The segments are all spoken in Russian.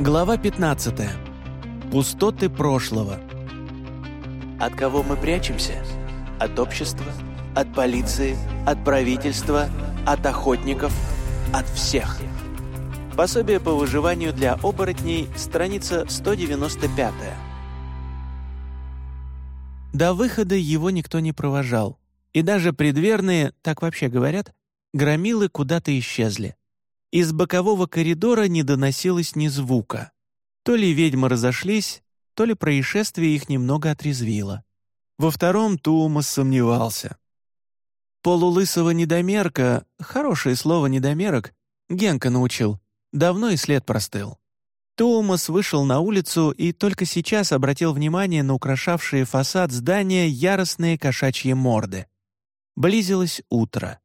Глава 15. Пустоты прошлого. От кого мы прячемся? От общества? От полиции? От правительства? От охотников? От всех. Пособие по выживанию для оборотней, страница 195. До выхода его никто не провожал. И даже предверные, так вообще говорят, громилы куда-то исчезли. Из бокового коридора не доносилось ни звука. То ли ведьмы разошлись, то ли происшествие их немного отрезвило. Во втором Туумас сомневался. Полулысого недомерка, хорошее слово «недомерок», Генка научил, давно и след простыл. Туумас вышел на улицу и только сейчас обратил внимание на украшавшие фасад здания яростные кошачьи морды. Близилось утро.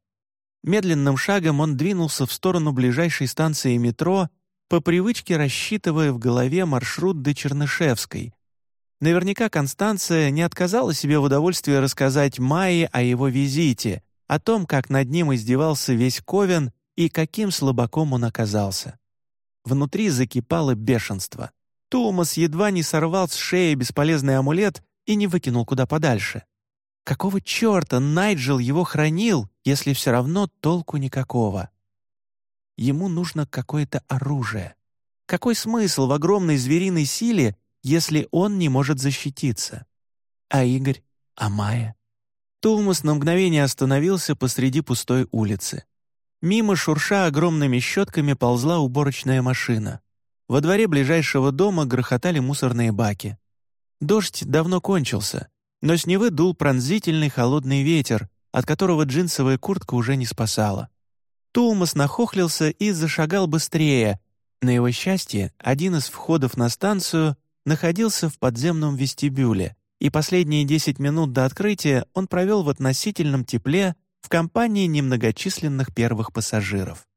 Медленным шагом он двинулся в сторону ближайшей станции метро, по привычке рассчитывая в голове маршрут до Чернышевской. Наверняка Констанция не отказала себе в удовольствии рассказать Майе о его визите, о том, как над ним издевался весь Ковен и каким слабаком он оказался. Внутри закипало бешенство. Томас едва не сорвал с шеи бесполезный амулет и не выкинул куда подальше. Какого черта Найджел его хранил, если все равно толку никакого? Ему нужно какое-то оружие. Какой смысл в огромной звериной силе, если он не может защититься? А Игорь? А Майя? Тулмас на мгновение остановился посреди пустой улицы. Мимо шурша огромными щетками ползла уборочная машина. Во дворе ближайшего дома грохотали мусорные баки. Дождь давно кончился — но с Невы дул пронзительный холодный ветер, от которого джинсовая куртка уже не спасала. Тулмас нахохлился и зашагал быстрее. На его счастье, один из входов на станцию находился в подземном вестибюле, и последние 10 минут до открытия он провел в относительном тепле в компании немногочисленных первых пассажиров.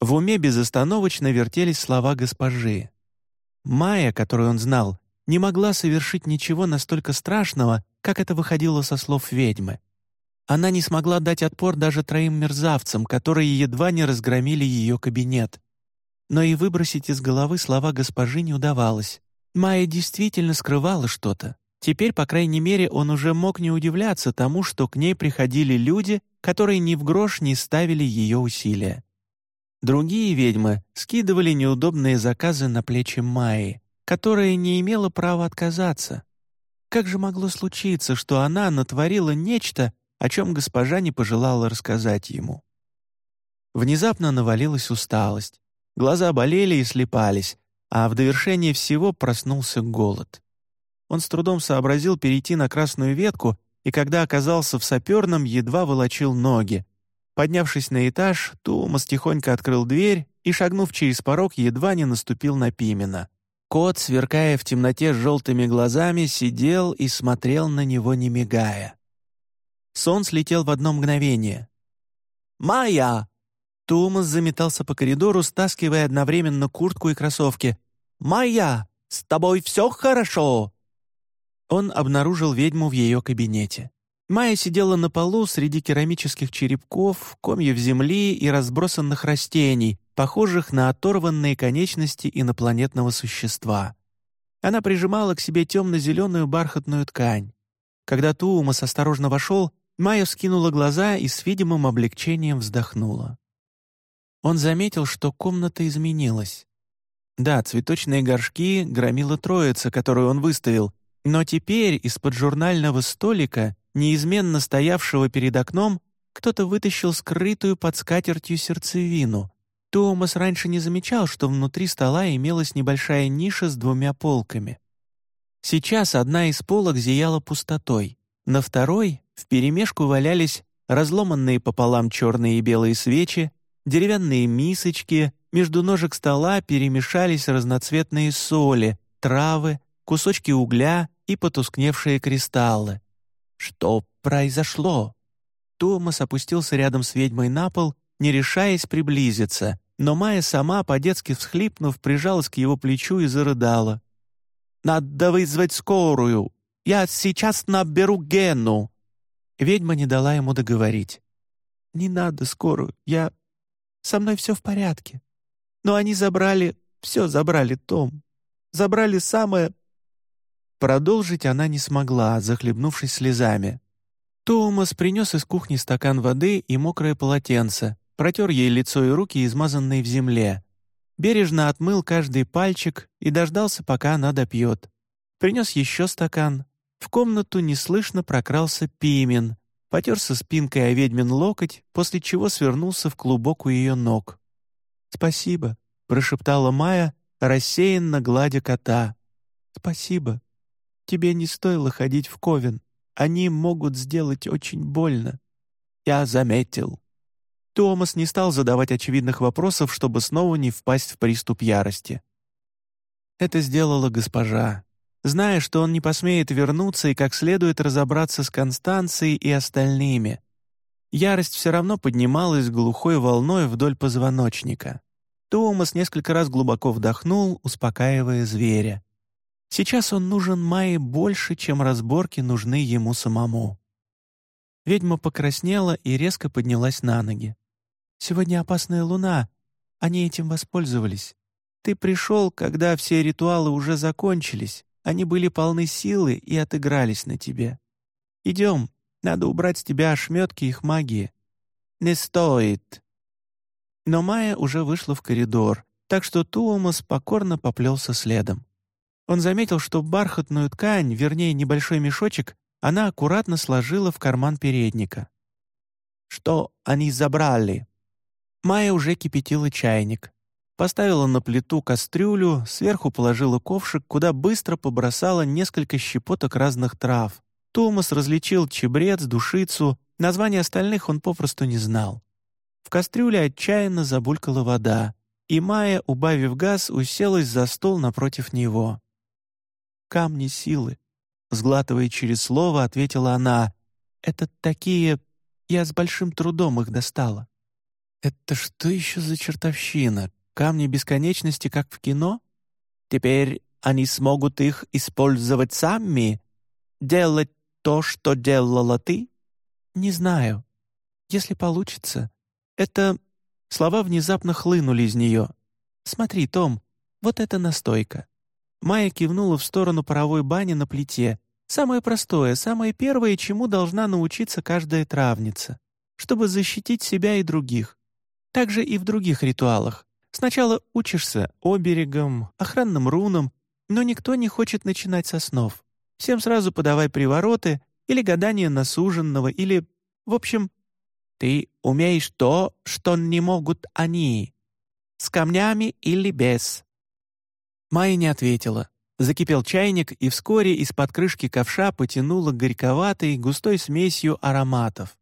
В уме безостановочно вертелись слова госпожи. Майя, которую он знал, не могла совершить ничего настолько страшного, как это выходило со слов ведьмы. Она не смогла дать отпор даже троим мерзавцам, которые едва не разгромили ее кабинет. Но и выбросить из головы слова госпожи не удавалось. Майя действительно скрывала что-то. Теперь, по крайней мере, он уже мог не удивляться тому, что к ней приходили люди, которые ни в грош не ставили ее усилия. Другие ведьмы скидывали неудобные заказы на плечи Майи, которая не имела права отказаться. Как же могло случиться, что она натворила нечто, о чем госпожа не пожелала рассказать ему? Внезапно навалилась усталость. Глаза болели и слепались, а в довершение всего проснулся голод. Он с трудом сообразил перейти на красную ветку, и когда оказался в саперном, едва волочил ноги. Поднявшись на этаж, Тумас тихонько открыл дверь и, шагнув через порог, едва не наступил на Пимена. Кот, сверкая в темноте желтыми глазами, сидел и смотрел на него, не мигая. Сон слетел в одно мгновение. «Майя!» Тумас заметался по коридору, стаскивая одновременно куртку и кроссовки. «Майя, с тобой все хорошо?» Он обнаружил ведьму в ее кабинете. Майя сидела на полу среди керамических черепков, комьев земли и разбросанных растений, похожих на оторванные конечности инопланетного существа. Она прижимала к себе темно-зеленую бархатную ткань. Когда Туумас осторожно вошел, Майя вскинула глаза и с видимым облегчением вздохнула. Он заметил, что комната изменилась. Да, цветочные горшки громила троица, которую он выставил, но теперь из-под журнального столика, неизменно стоявшего перед окном, кто-то вытащил скрытую под скатертью сердцевину, Томас раньше не замечал, что внутри стола имелась небольшая ниша с двумя полками. Сейчас одна из полок зияла пустотой, на второй вперемешку валялись разломанные пополам черные и белые свечи, деревянные мисочки, между ножек стола перемешались разноцветные соли, травы, кусочки угля и потускневшие кристаллы. Что произошло? Томас опустился рядом с ведьмой на пол, не решаясь приблизиться, но Майя сама, по-детски всхлипнув, прижалась к его плечу и зарыдала. «Надо вызвать скорую! Я сейчас наберу Гену!» Ведьма не дала ему договорить. «Не надо скорую, я... Со мной все в порядке. Но они забрали Все забрали, Том. Забрали самое...» Продолжить она не смогла, захлебнувшись слезами. Томас принес из кухни стакан воды и мокрое полотенце, протер ей лицо и руки, измазанные в земле. Бережно отмыл каждый пальчик и дождался, пока она допьет. Принес еще стакан. В комнату неслышно прокрался Пимен, потерся спинкой о ведьмин локоть, после чего свернулся в клубок у ее ног. «Спасибо», — прошептала Майя, рассеянно гладя кота. «Спасибо. Тебе не стоило ходить в Ковен. Они могут сделать очень больно». «Я заметил». Томас не стал задавать очевидных вопросов, чтобы снова не впасть в приступ ярости. Это сделала госпожа, зная, что он не посмеет вернуться и как следует разобраться с Констанцией и остальными. Ярость все равно поднималась глухой волной вдоль позвоночника. Томас несколько раз глубоко вдохнул, успокаивая зверя. Сейчас он нужен Майе больше, чем разборки нужны ему самому. Ведьма покраснела и резко поднялась на ноги. «Сегодня опасная луна. Они этим воспользовались. Ты пришел, когда все ритуалы уже закончились. Они были полны силы и отыгрались на тебе. Идем, надо убрать с тебя ошметки их магии». «Не стоит», но Майя уже вышла в коридор, так что Туомас покорно поплелся следом. Он заметил, что бархатную ткань, вернее, небольшой мешочек, она аккуратно сложила в карман передника. «Что они забрали?» Майя уже кипятила чайник. Поставила на плиту кастрюлю, сверху положила ковшик, куда быстро побросала несколько щепоток разных трав. Томас различил чебрец, душицу, названия остальных он попросту не знал. В кастрюле отчаянно забулькала вода, и Майя, убавив газ, уселась за стол напротив него. «Камни силы», — сглатывая через слово, ответила она. «Это такие... Я с большим трудом их достала». «Это что еще за чертовщина? Камни бесконечности, как в кино? Теперь они смогут их использовать сами? Делать то, что делала ты?» «Не знаю. Если получится, это... Слова внезапно хлынули из нее. «Смотри, Том, вот это настойка». Майя кивнула в сторону паровой бани на плите. Самое простое, самое первое, чему должна научиться каждая травница, чтобы защитить себя и других. Также и в других ритуалах. Сначала учишься оберегам, охранным рунам, но никто не хочет начинать со снов. Всем сразу подавай привороты или гадание на суженного, или... В общем, ты умеешь то, что не могут они. С камнями или без». Майя не ответила. Закипел чайник, и вскоре из-под крышки ковша потянуло горьковатой, густой смесью ароматов.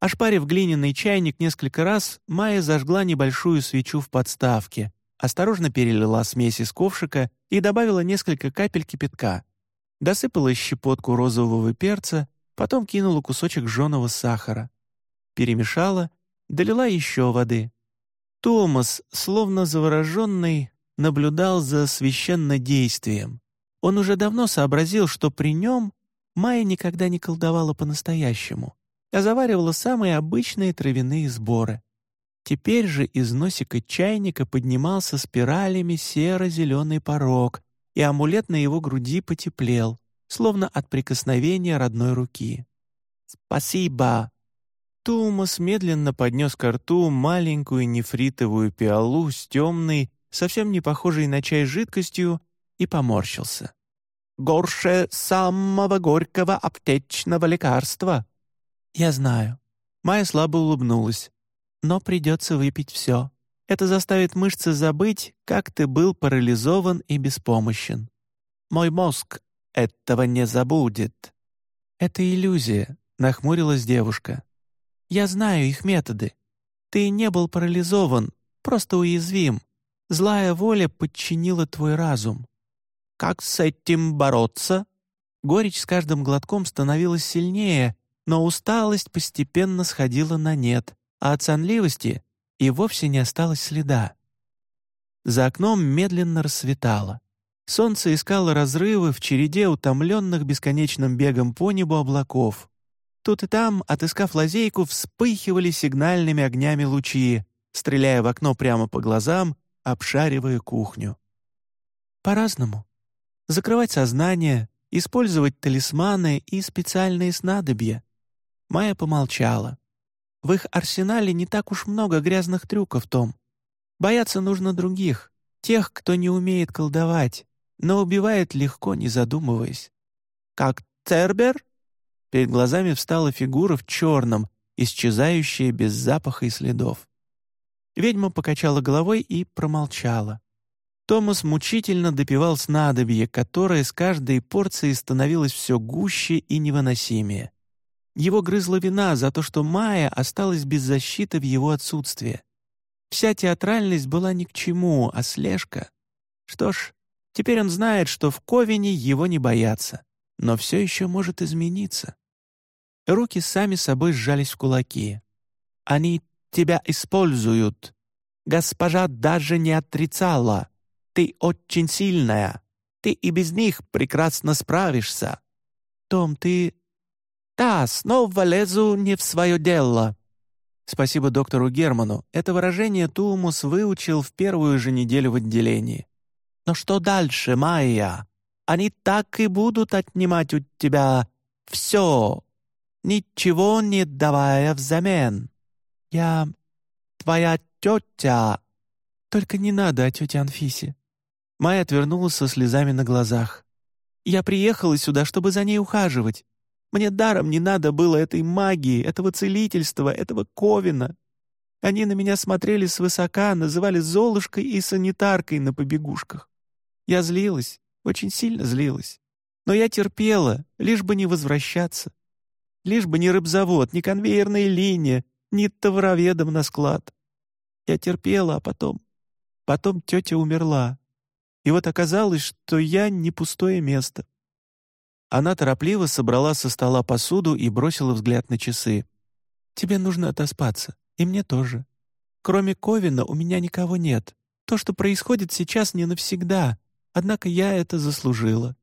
Ошпарив глиняный чайник несколько раз, Майя зажгла небольшую свечу в подставке, осторожно перелила смесь из ковшика и добавила несколько капель кипятка. Досыпала щепотку розового перца, потом кинула кусочек жженого сахара перемешала, долила еще воды. Томас, словно завороженный, наблюдал за священнодействием. Он уже давно сообразил, что при нем Майя никогда не колдовала по-настоящему, а заваривала самые обычные травяные сборы. Теперь же из носика чайника поднимался спиралями серо-зеленый порог, и амулет на его груди потеплел, словно от прикосновения родной руки. «Спасибо!» Томас медленно поднес к рту маленькую нефритовую пиалу с темной, совсем не похожей на чай жидкостью, и поморщился. «Горше самого горького аптечного лекарства!» «Я знаю». Майя слабо улыбнулась. «Но придется выпить все. Это заставит мышцы забыть, как ты был парализован и беспомощен. Мой мозг этого не забудет». «Это иллюзия», — нахмурилась девушка. Я знаю их методы. Ты не был парализован, просто уязвим. Злая воля подчинила твой разум. Как с этим бороться? Горечь с каждым глотком становилась сильнее, но усталость постепенно сходила на нет, а от сонливости и вовсе не осталось следа. За окном медленно рассветало. Солнце искало разрывы в череде утомленных бесконечным бегом по небу облаков. Тут и там, отыскав лазейку, вспыхивали сигнальными огнями лучи, стреляя в окно прямо по глазам, обшаривая кухню. По-разному. Закрывать сознание, использовать талисманы и специальные снадобья. Майя помолчала. В их арсенале не так уж много грязных трюков, Том. Бояться нужно других, тех, кто не умеет колдовать, но убивает легко, не задумываясь. Как Цербер? Перед глазами встала фигура в черном, исчезающая без запаха и следов. Ведьма покачала головой и промолчала. Томас мучительно допивал снадобье, которое с каждой порцией становилось все гуще и невыносимее. Его грызла вина за то, что Майя осталась без защиты в его отсутствие. Вся театральность была ни к чему, а слежка... Что ж, теперь он знает, что в Ковине его не боятся, но все еще может измениться. Руки сами собой сжались в кулаки. «Они тебя используют. Госпожа даже не отрицала. Ты очень сильная. Ты и без них прекрасно справишься. Том, ты «Да, снова лезу не в свое дело». Спасибо доктору Герману. Это выражение Туумус выучил в первую же неделю в отделении. «Но что дальше, Майя? Они так и будут отнимать у тебя все, ничего не давая взамен. Я... твоя тетя...» «Только не надо о тете Анфисе». Майя отвернулась со слезами на глазах. «Я приехала сюда, чтобы за ней ухаживать. Мне даром не надо было этой магии, этого целительства, этого ковина. Они на меня смотрели свысока, называли Золушкой и санитаркой на побегушках. Я злилась, очень сильно злилась. Но я терпела, лишь бы не возвращаться. Лишь бы ни рыбзавод, ни конвейерная линия, ни товароведом на склад. Я терпела, а потом... Потом тетя умерла. И вот оказалось, что я не пустое место. Она торопливо собрала со стола посуду и бросила взгляд на часы. «Тебе нужно отоспаться, и мне тоже. Кроме Ковина у меня никого нет. То, что происходит сейчас, не навсегда, однако я это заслужила».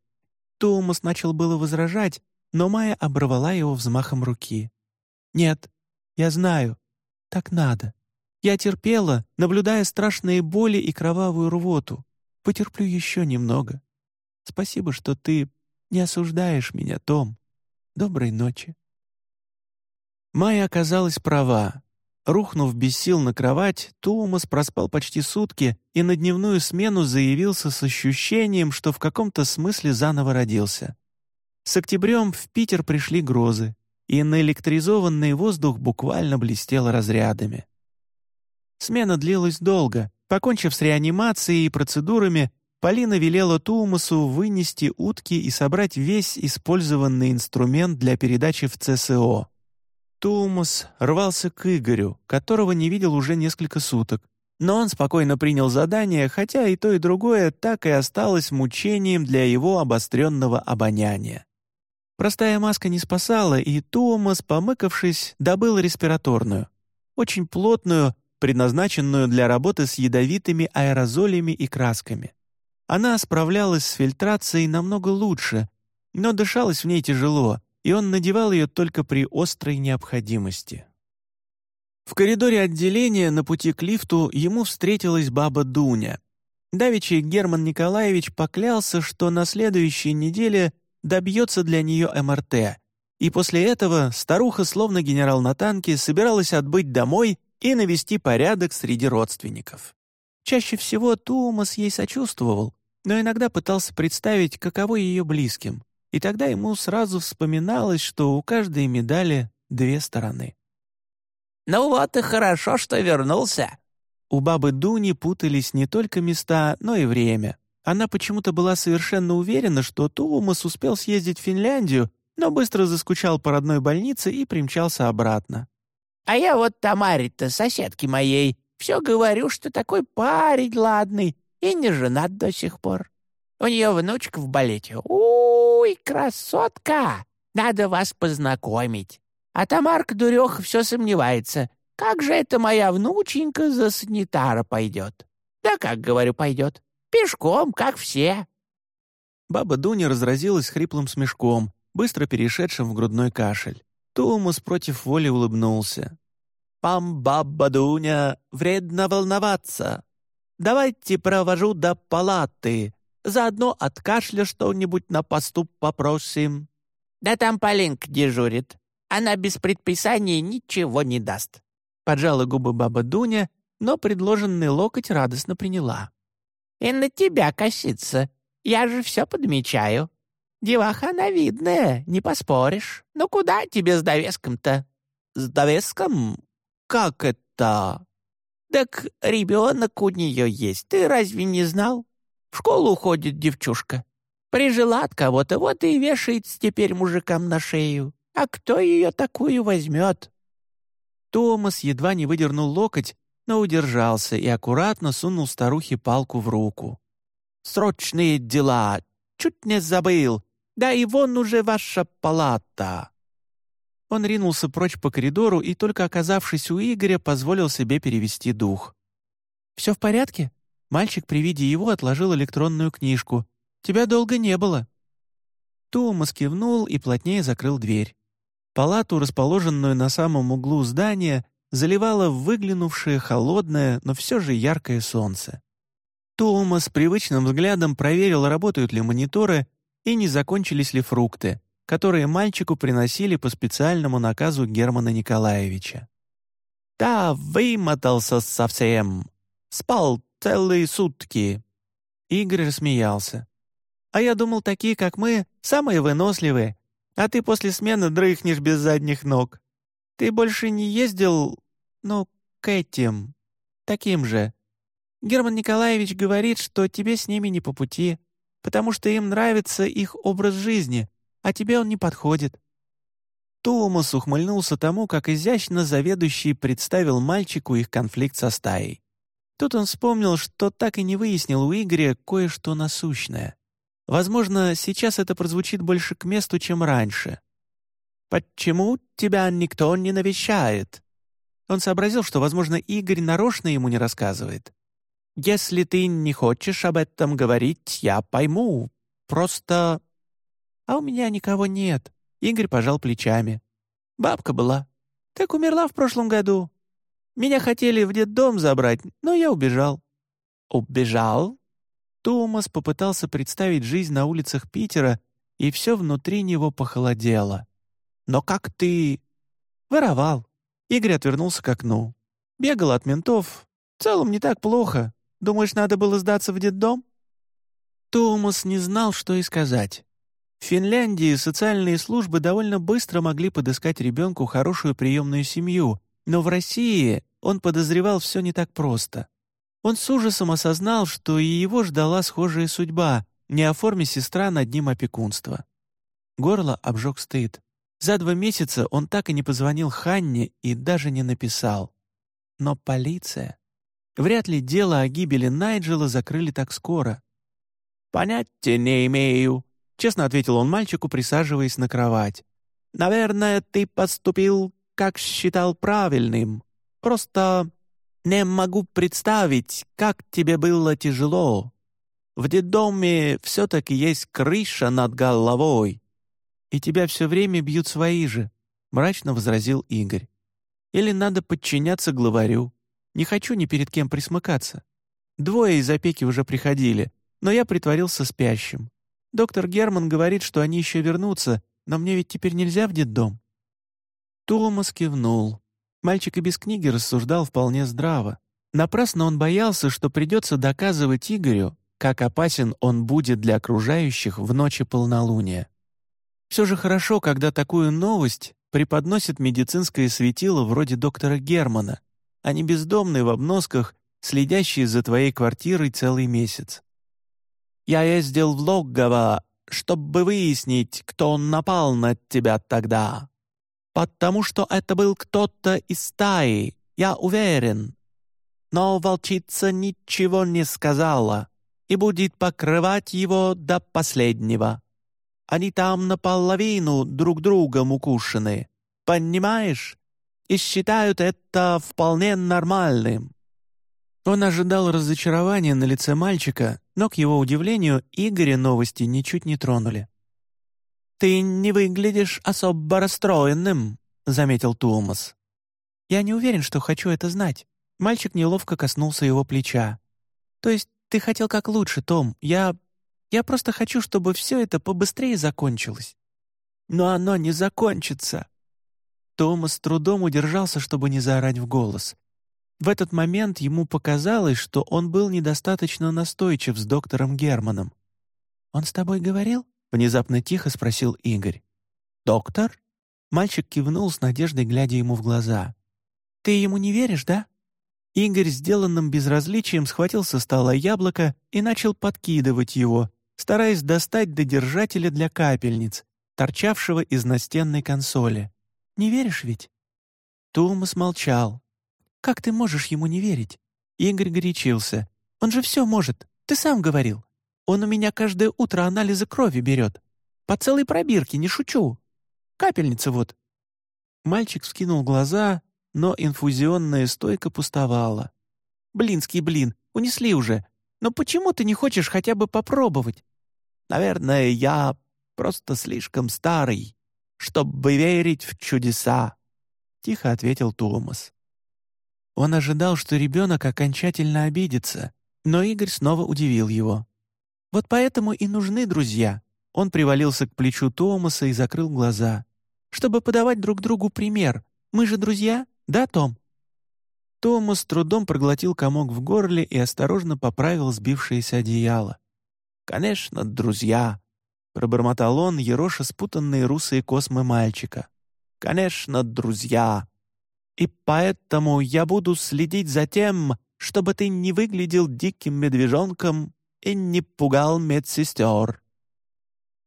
Томас начал было возражать, но Майя оборвала его взмахом руки. «Нет, я знаю, так надо. Я терпела, наблюдая страшные боли и кровавую рвоту. Потерплю еще немного. Спасибо, что ты не осуждаешь меня, Том. Доброй ночи». Майя оказалась права. Рухнув без сил на кровать, Туумас проспал почти сутки и на дневную смену заявился с ощущением, что в каком-то смысле заново родился. С октябрем в Питер пришли грозы, и наэлектризованный воздух буквально блестел разрядами. Смена длилась долго. Покончив с реанимацией и процедурами, Полина велела Туумасу вынести утки и собрать весь использованный инструмент для передачи в ЦСО. Туумас рвался к Игорю, которого не видел уже несколько суток, но он спокойно принял задание, хотя и то, и другое так и осталось мучением для его обостренного обоняния. Простая маска не спасала, и Туумас, помыкавшись, добыл респираторную, очень плотную, предназначенную для работы с ядовитыми аэрозолями и красками. Она справлялась с фильтрацией намного лучше, но дышалось в ней тяжело, и он надевал ее только при острой необходимости. В коридоре отделения на пути к лифту ему встретилась баба Дуня. Давичий Герман Николаевич поклялся, что на следующей неделе добьется для нее МРТ, и после этого старуха, словно генерал на танке, собиралась отбыть домой и навести порядок среди родственников. Чаще всего Томас ей сочувствовал, но иногда пытался представить, каково ее близким, и тогда ему сразу вспоминалось, что у каждой медали две стороны. «Ну вот и хорошо, что вернулся!» У бабы Дуни путались не только места, но и время. Она почему-то была совершенно уверена, что Туумас успел съездить в Финляндию, но быстро заскучал по родной больнице и примчался обратно. «А я вот Тамаре-то, соседке моей, все говорю, что такой парень ладный и не женат до сих пор. У нее внучка в балете. Уй, красотка! Надо вас познакомить. А Тамарка дуреха все сомневается. Как же это моя внученька за санитара пойдет? Да как, говорю, пойдет? Пешком, как все. Баба Дуня разразилась хриплым смешком, быстро перешедшим в грудной кашель. Томас против воли улыбнулся. «Пам, баба Дуня, вредно волноваться. Давайте провожу до палаты. Заодно от кашля что-нибудь на поступ попросим». «Да там Полинка дежурит. Она без предписания ничего не даст». Поджала губы баба Дуня, но предложенный локоть радостно приняла. «И на тебя косится. Я же все подмечаю. Деваха она видная, не поспоришь. Ну куда тебе с довеском-то?» «С довеском? Как это?» «Так ребенок у нее есть, ты разве не знал? В школу ходит девчушка. Прижила от кого-то, вот и вешается теперь мужикам на шею. А кто ее такую возьмет?» Томас едва не выдернул локоть, но удержался и аккуратно сунул старухе палку в руку. «Срочные дела! Чуть не забыл! Да и вон уже ваша палата!» Он ринулся прочь по коридору и, только оказавшись у Игоря, позволил себе перевести дух. «Все в порядке?» Мальчик при виде его отложил электронную книжку. «Тебя долго не было». Томас кивнул и плотнее закрыл дверь. Палату, расположенную на самом углу здания, заливало выглянувшее холодное, но все же яркое солнце. Томас привычным взглядом проверил, работают ли мониторы и не закончились ли фрукты, которые мальчику приносили по специальному наказу Германа Николаевича. «Да, вымотался совсем. Спал целые сутки». Игорь рассмеялся. «А я думал, такие, как мы, самые выносливые, а ты после смены дрыхнешь без задних ног. Ты больше не ездил, ну, к этим, таким же. Герман Николаевич говорит, что тебе с ними не по пути, потому что им нравится их образ жизни, а тебе он не подходит». Томас ухмыльнулся тому, как изящно заведующий представил мальчику их конфликт со стаей. Тут он вспомнил, что так и не выяснил у Игоря кое-что насущное. Возможно, сейчас это прозвучит больше к месту, чем раньше. «Почему тебя никто не навещает?» Он сообразил, что, возможно, Игорь нарочно ему не рассказывает. «Если ты не хочешь об этом говорить, я пойму. Просто...» «А у меня никого нет», — Игорь пожал плечами. «Бабка была. Так умерла в прошлом году. Меня хотели в детдом забрать, но я убежал». «Убежал?» Томас попытался представить жизнь на улицах Питера, и все внутри него похолодело. «Но как ты...» «Воровал». Игорь отвернулся к окну. «Бегал от ментов. В целом не так плохо. Думаешь, надо было сдаться в детдом?» Томас не знал, что и сказать. В Финляндии социальные службы довольно быстро могли подыскать ребенку хорошую приемную семью, но в России он подозревал все не так просто. Он с ужасом осознал, что и его ждала схожая судьба, не оформи сестра над ним опекунство. Горло обжег стыд. За два месяца он так и не позвонил Ханне и даже не написал. Но полиция... Вряд ли дело о гибели Найджела закрыли так скоро. «Понятия не имею», — честно ответил он мальчику, присаживаясь на кровать. «Наверное, ты поступил, как считал правильным. Просто не могу представить, как тебе было тяжело. В детдоме все-таки есть крыша над головой». «И тебя все время бьют свои же», — мрачно возразил Игорь. «Или надо подчиняться главарю. Не хочу ни перед кем присмыкаться. Двое из опеки уже приходили, но я притворился спящим. Доктор Герман говорит, что они еще вернутся, но мне ведь теперь нельзя в детдом». Томас кивнул. Мальчик и без книги рассуждал вполне здраво. Напрасно он боялся, что придется доказывать Игорю, как опасен он будет для окружающих в ночи полнолуния. Все же хорошо, когда такую новость преподносит медицинское светило вроде доктора Германа, а не бездомный в обносках, следящий за твоей квартирой целый месяц. «Я ездил в Логгово, чтобы выяснить, кто напал на тебя тогда. Потому что это был кто-то из стаи, я уверен. Но волчица ничего не сказала и будет покрывать его до последнего. Они там наполовину друг другом укушены, понимаешь? И считают это вполне нормальным». Он ожидал разочарования на лице мальчика, но, к его удивлению, Игоря новости ничуть не тронули. «Ты не выглядишь особо расстроенным», — заметил Томас. «Я не уверен, что хочу это знать». Мальчик неловко коснулся его плеча. «То есть ты хотел как лучше, Том. Я... Я просто хочу, чтобы все это побыстрее закончилось». «Но оно не закончится!» Томас с трудом удержался, чтобы не заорать в голос. В этот момент ему показалось, что он был недостаточно настойчив с доктором Германом. «Он с тобой говорил?» — внезапно тихо спросил Игорь. «Доктор?» Мальчик кивнул с надеждой, глядя ему в глаза. «Ты ему не веришь, да?» Игорь сделанным безразличием схватил со стола яблоко и начал подкидывать его, стараясь достать до держателя для капельниц, торчавшего из настенной консоли. «Не веришь ведь?» Томас молчал. «Как ты можешь ему не верить?» Игорь горячился. «Он же все может, ты сам говорил. Он у меня каждое утро анализы крови берет. По целой пробирке, не шучу. Капельница вот». Мальчик вскинул глаза, но инфузионная стойка пустовала. «Блинский блин, унесли уже. Но почему ты не хочешь хотя бы попробовать?» «Наверное, я просто слишком старый, чтобы верить в чудеса», — тихо ответил Томас. Он ожидал, что ребенок окончательно обидится, но Игорь снова удивил его. «Вот поэтому и нужны друзья». Он привалился к плечу Томаса и закрыл глаза. «Чтобы подавать друг другу пример. Мы же друзья, да, Том?» Томас трудом проглотил комок в горле и осторожно поправил сбившееся одеяло. «Конечно, друзья», — пробормотал он, ероша спутанные русые космы мальчика. «Конечно, друзья. И поэтому я буду следить за тем, чтобы ты не выглядел диким медвежонком и не пугал медсестер».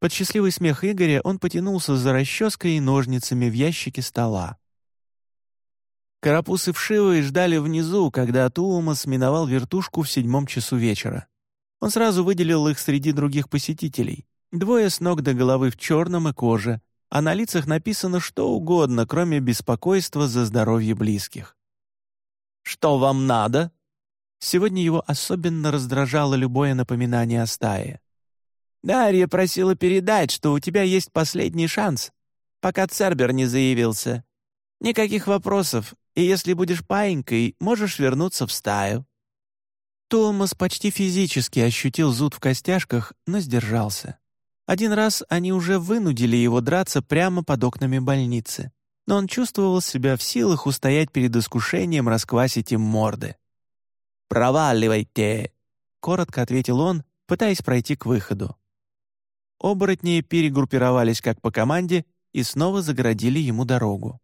Под счастливый смех Игоря он потянулся за расческой и ножницами в ящике стола. Карапусы вшивые ждали внизу, когда Туумас миновал вертушку в седьмом часу вечера. Он сразу выделил их среди других посетителей. Двое с ног до головы в черном и коже, а на лицах написано что угодно, кроме беспокойства за здоровье близких. «Что вам надо?» Сегодня его особенно раздражало любое напоминание о стае. «Дарья просила передать, что у тебя есть последний шанс, пока Цербер не заявился. Никаких вопросов, и если будешь паинькой, можешь вернуться в стаю». Томас почти физически ощутил зуд в костяшках, но сдержался. Один раз они уже вынудили его драться прямо под окнами больницы, но он чувствовал себя в силах устоять перед искушением расквасить им морды. «Проваливайте!» — коротко ответил он, пытаясь пройти к выходу. Оборотни перегруппировались как по команде и снова загородили ему дорогу.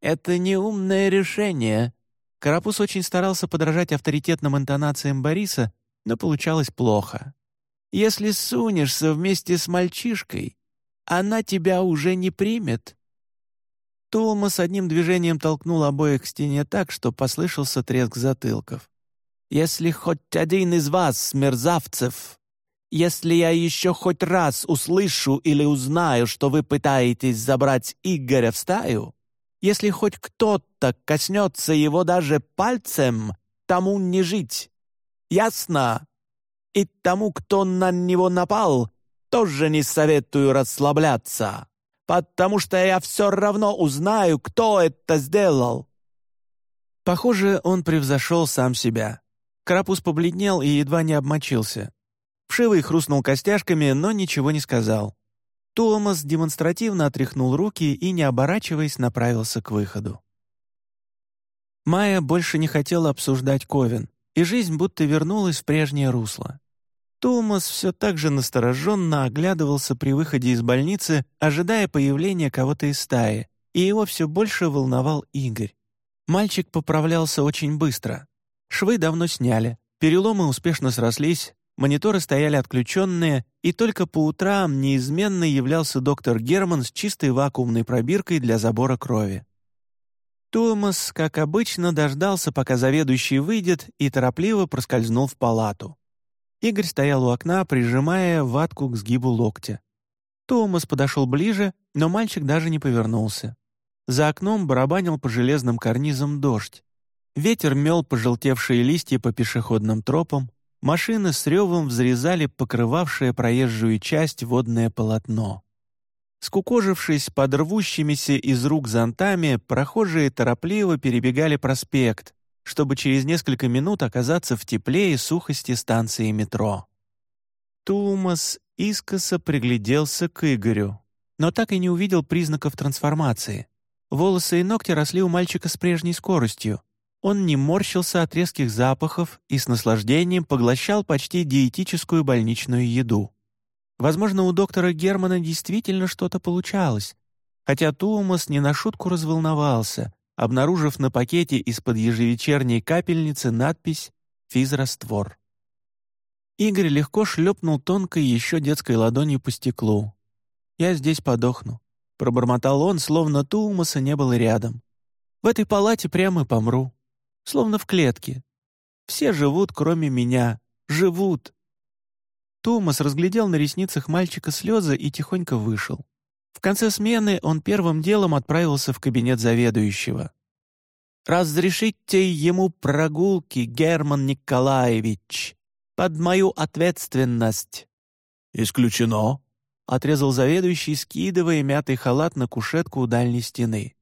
«Это неумное решение». Карапуз очень старался подражать авторитетным интонациям Бориса, но получалось плохо. «Если сунешься вместе с мальчишкой, она тебя уже не примет». Тулма с одним движением толкнул обоих к стене так, что послышался треск затылков. Если хоть один из вас, мерзавцев, если я еще хоть раз услышу или узнаю, что вы пытаетесь забрать Игоря в стаю, если хоть кто-то коснется его даже пальцем, тому не жить. Ясно? И тому, кто на него напал, тоже не советую расслабляться, потому что я все равно узнаю, кто это сделал». Похоже, он превзошел сам себя. Карапуз побледнел и едва не обмочился. Вшивый хрустнул костяшками, но ничего не сказал. Томас демонстративно отряхнул руки и, не оборачиваясь, направился к выходу. Майя больше не хотела обсуждать Ковен, и жизнь будто вернулась в прежнее русло. Томас все так же настороженно оглядывался при выходе из больницы, ожидая появления кого-то из стаи, и его все больше волновал Игорь. Мальчик поправлялся очень быстро. Швы давно сняли, переломы успешно срослись, мониторы стояли отключенные, и только по утрам неизменно являлся доктор Герман с чистой вакуумной пробиркой для забора крови. Томас, как обычно, дождался, пока заведующий выйдет, и торопливо проскользнул в палату. Игорь стоял у окна, прижимая ватку к сгибу локтя. Томас подошел ближе, но мальчик даже не повернулся. За окном барабанил по железным карнизам дождь. Ветер мел пожелтевшие листья по пешеходным тропам, машины с ревом взрезали покрывавшее проезжую часть водное полотно. Скукожившись под рвущимися из рук зонтами, прохожие торопливо перебегали проспект, чтобы через несколько минут оказаться в тепле и сухости станции метро. Тумас искоса пригляделся к Игорю, но так и не увидел признаков трансформации. Волосы и ногти росли у мальчика с прежней скоростью. Он не морщился от резких запахов и с наслаждением поглощал почти диетическую больничную еду. Возможно, у доктора Германа действительно что-то получалось, хотя Туумас не на шутку разволновался, обнаружив на пакете из-под ежевечерней капельницы надпись «Физраствор». Игорь легко шлепнул тонкой еще детской ладонью по стеклу. «Я здесь подохну», — пробормотал он, словно Туумаса не было рядом. «В этой палате прямо помру, словно в клетке. Все живут, кроме меня. Живут!» Томас разглядел на ресницах мальчика слезы и тихонько вышел. В конце смены он первым делом отправился в кабинет заведующего. «Разрешите ему прогулки, Герман Николаевич, под мою ответственность». «Исключено», — отрезал заведующий, скидывая мятый халат на кушетку у дальней стены.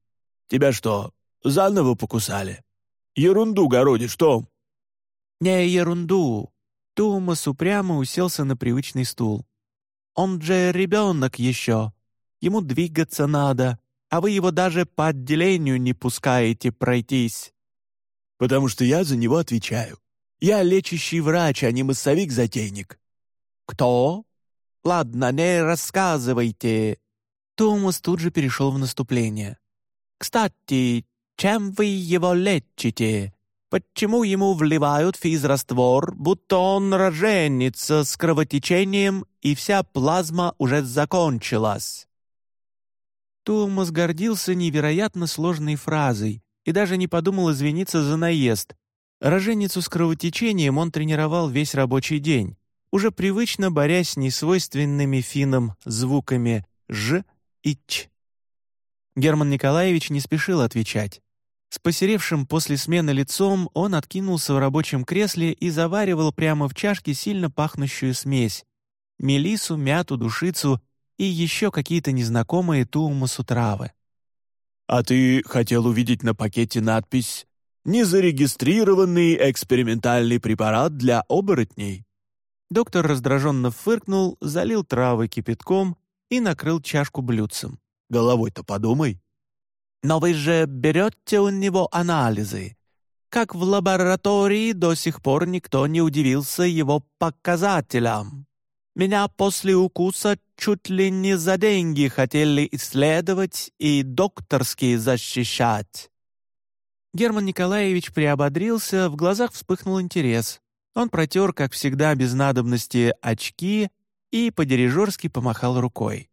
«Тебя что, заново покусали? Ерунду городишь, Том». «Не ерунду. Томас упрямо уселся на привычный стул. «Он же ребенок еще. Ему двигаться надо, а вы его даже по отделению не пускаете пройтись». «Потому что я за него отвечаю. Я лечащий врач, а не массовик-затейник». «Кто? Ладно, не рассказывайте». Томас тут же перешел в наступление. «Кстати, чем вы его лечите? Почему ему вливают физраствор, будто он роженится с кровотечением, и вся плазма уже закончилась?» Томас гордился невероятно сложной фразой и даже не подумал извиниться за наезд. Роженицу с кровотечением он тренировал весь рабочий день, уже привычно борясь с несвойственными финнам звуками «ж» и «ч». Герман Николаевич не спешил отвечать. С посеревшим после смены лицом он откинулся в рабочем кресле и заваривал прямо в чашке сильно пахнущую смесь. Мелису, мяту, душицу и еще какие-то незнакомые туумасу травы. «А ты хотел увидеть на пакете надпись «Незарегистрированный экспериментальный препарат для оборотней»?» Доктор раздраженно фыркнул, залил травы кипятком и накрыл чашку блюдцем. «Головой-то подумай». Но вы же берете у него анализы. Как в лаборатории до сих пор никто не удивился его показателям. Меня после укуса чуть ли не за деньги хотели исследовать и докторские защищать». Герман Николаевич приободрился, в глазах вспыхнул интерес. Он протер, как всегда, без надобности очки и по-дирижерски помахал рукой.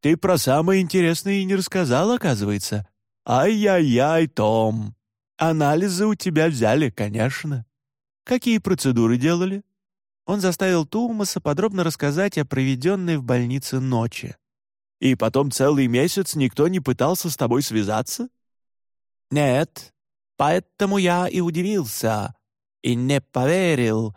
Ты про самое интересное и не рассказал, оказывается. Ай-яй-яй, Том. Анализы у тебя взяли, конечно. Какие процедуры делали?» Он заставил Тумаса подробно рассказать о проведенной в больнице ночи. «И потом целый месяц никто не пытался с тобой связаться?» «Нет, поэтому я и удивился, и не поверил,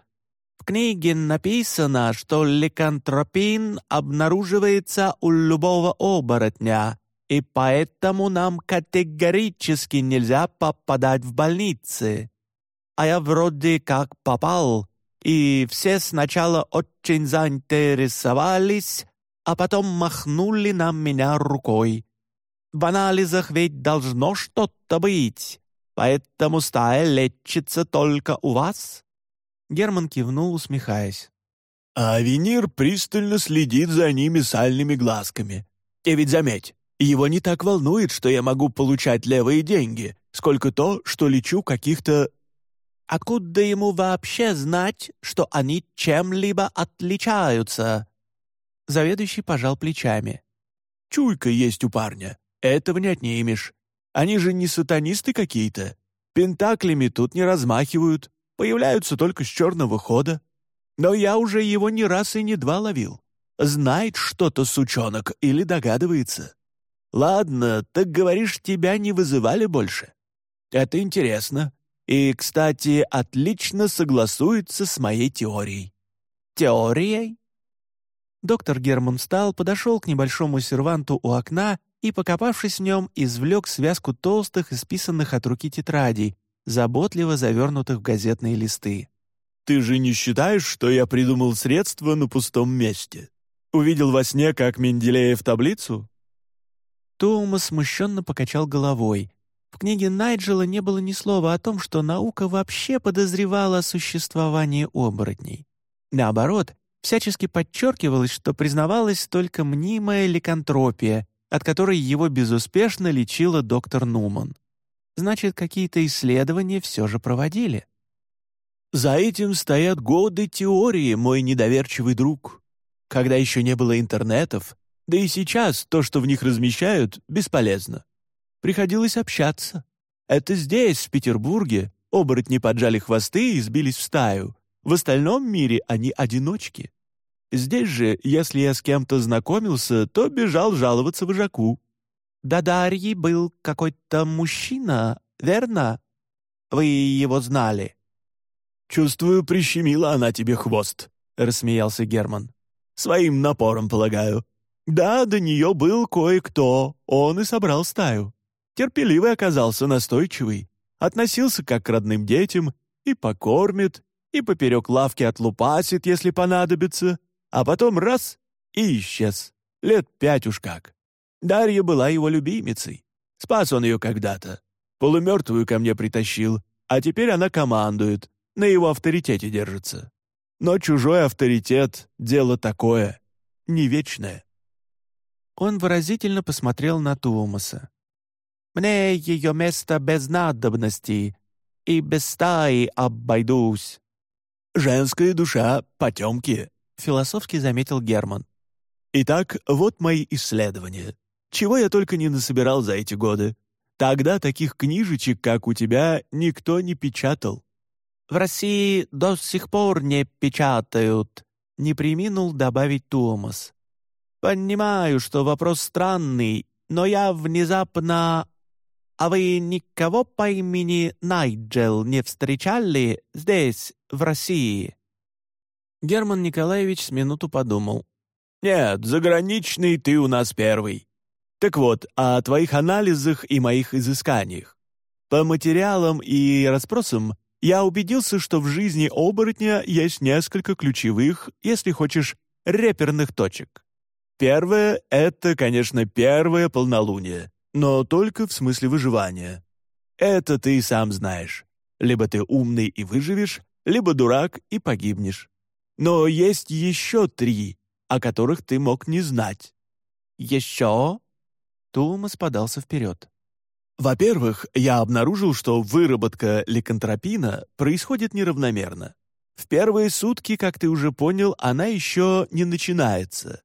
в книге написано, что ликантропин обнаруживается у любого оборотня, и поэтому нам категорически нельзя попадать в больницы. А я вроде как попал, и все сначала очень заинтересовались, а потом махнули на меня рукой. В анализах ведь должно что-то быть, поэтому стая лечится только у вас. Герман кивнул, усмехаясь. «А Авенир пристально следит за ними сальными глазками. Ты ведь заметь, его не так волнует, что я могу получать левые деньги, сколько то, что лечу каких-то...» «Откуда ему вообще знать, что они чем-либо отличаются?» Заведующий пожал плечами. «Чуйка есть у парня. Этого не отнимешь. Они же не сатанисты какие-то. Пентаклями тут не размахивают появляются только с черного хода. Но я уже его не раз и не два ловил. Знает что-то сучонок или догадывается. Ладно, так говоришь, тебя не вызывали больше. Это интересно. И, кстати, отлично согласуется с моей теорией. Теорией? Доктор Герман встал, подошел к небольшому серванту у окна и, покопавшись в нем, извлек связку толстых, исписанных от руки тетрадей, заботливо завернутых в газетные листы. ты же не считаешь, что я придумал средства на пустом месте? Увидел во сне, как Менделеев таблицу?» Туумас смущенно покачал головой. В книге Найджела не было ни слова о том, что наука вообще подозревала о существовании оборотней. Наоборот, всячески подчеркивалось, что признавалась только мнимая ликантропия, от которой его безуспешно лечила доктор Нуман. Значит, какие-то исследования все же проводили. «За этим стоят годы теории, мой недоверчивый друг. Когда еще не было интернетов, да и сейчас то, что в них размещают, бесполезно. Приходилось общаться. Это здесь, в Петербурге, оборотни поджали хвосты и сбились в стаю. В остальном мире они одиночки. Здесь же, если я с кем-то знакомился, то бежал жаловаться вожаку. «Да Дарьи был какой-то мужчина, верно? Вы его знали?» «Чувствую, прищемила она тебе хвост», — рассмеялся Герман. «Своим напором, полагаю. Да, до нее был кое-кто, он и собрал стаю. Терпеливый оказался, настойчивый, относился как к родным детям, и покормит, и поперек лавки отлупасит, если понадобится, а потом раз — и исчез. Лет пять уж как. Дарья была его любимицей. Спас он ее когда-то. Полумертвую ко мне притащил, а теперь она командует, на его авторитете держится. Но чужой авторитет — дело такое, не вечное. Он выразительно посмотрел на Туумаса. Мне ее место без надобности, и без стаи обойдусь». «Женская душа — потемки», — философски заметил Герман. «Итак, вот мои исследования. Чего я только не насобирал за эти годы. Тогда таких книжечек, как у тебя, никто не печатал». «В России до сих пор не печатают», — не приминул добавить Томас. «Понимаю, что вопрос странный, но я внезапно «А вы никого по имени Найджел не встречали здесь, в России?» Герман Николаевич с минуту подумал. «Нет, заграничный ты у нас первый. Так вот, о твоих анализах и моих изысканиях. По материалам и расспросам я убедился, что в жизни оборотня есть несколько ключевых, если хочешь, реперных точек. Первое — это, конечно, первое полнолуние но только в смысле выживания. Это ты сам знаешь. Либо ты умный и выживешь, либо дурак и погибнешь. Но есть еще три, о которых ты мог не знать. Еще? Тумас подался вперед. Во-первых, я обнаружил, что выработка ликантропина происходит неравномерно. В первые сутки, как ты уже понял, она еще не начинается.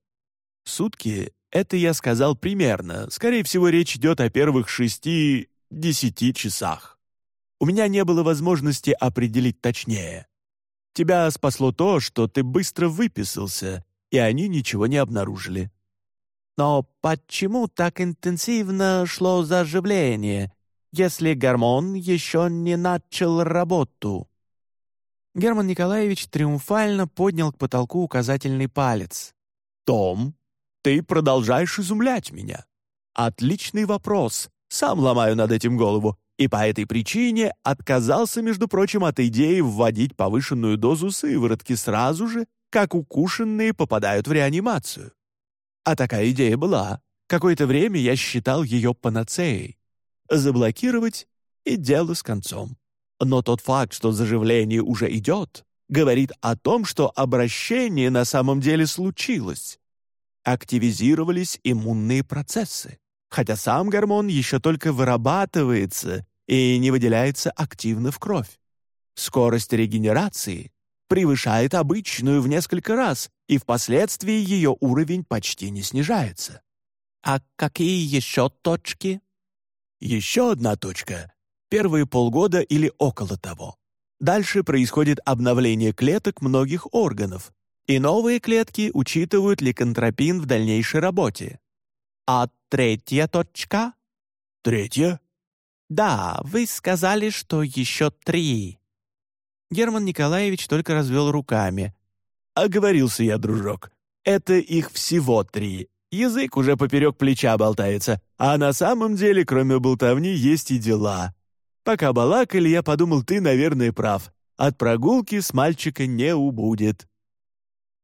Сутки это я сказал примерно. Скорее всего, речь идет о первых шести-десяти часах. У меня не было возможности определить точнее. Тебя спасло то, что ты быстро выписался, и они ничего не обнаружили. Но почему так интенсивно шло заживление, если гормон еще не начал работу? Герман Николаевич триумфально поднял к потолку указательный палец. «Том, ты продолжаешь изумлять меня. Отличный вопрос. Сам ломаю над этим голову. И по этой причине отказался, между прочим, от идеи вводить повышенную дозу сыворотки сразу же, как укушенные попадают в реанимацию. А такая идея была. Какое-то время я считал ее панацеей. Заблокировать — и дело с концом. Но тот факт, что заживление уже идет, говорит о том, что обращение на самом деле случилось активизировались иммунные процессы, хотя сам гормон еще только вырабатывается и не выделяется активно в кровь. Скорость регенерации превышает обычную в несколько раз, и впоследствии ее уровень почти не снижается. А какие еще точки? Еще одна точка — первые полгода или около того. Дальше происходит обновление клеток многих органов, и новые клетки учитывают ликантропин в дальнейшей работе. А третья точка? Третья? Да, вы сказали, что еще три. Герман Николаевич только развел руками. Оговорился я, дружок. Это их всего три. Язык уже поперек плеча болтается, а на самом деле, кроме болтовни, есть и дела. Пока балакали, я подумал, ты, наверное, прав. от прогулки с мальчика не убудет».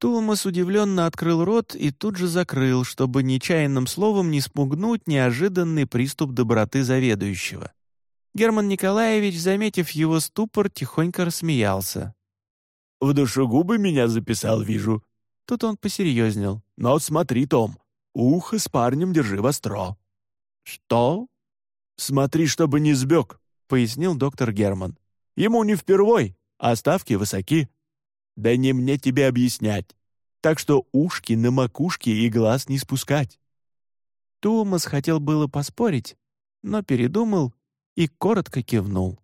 Туумас удивленно открыл рот и тут же закрыл, чтобы нечаянным словом не спугнуть неожиданный приступ доброты заведующего. Герман Николаевич, заметив его ступор, тихонько рассмеялся. «В душегубы меня записал, вижу». Тут он посерьезнел. «Но смотри, Том, ухо с парнем держи востро». «Что?» «Смотри, чтобы не сбег», — пояснил доктор Герман. «Ему не впервой, а ставки высоки. Да не мне тебе объяснять. Так что ушки на макушке и глаз не спускать». Томас хотел было поспорить, но передумал и коротко кивнул.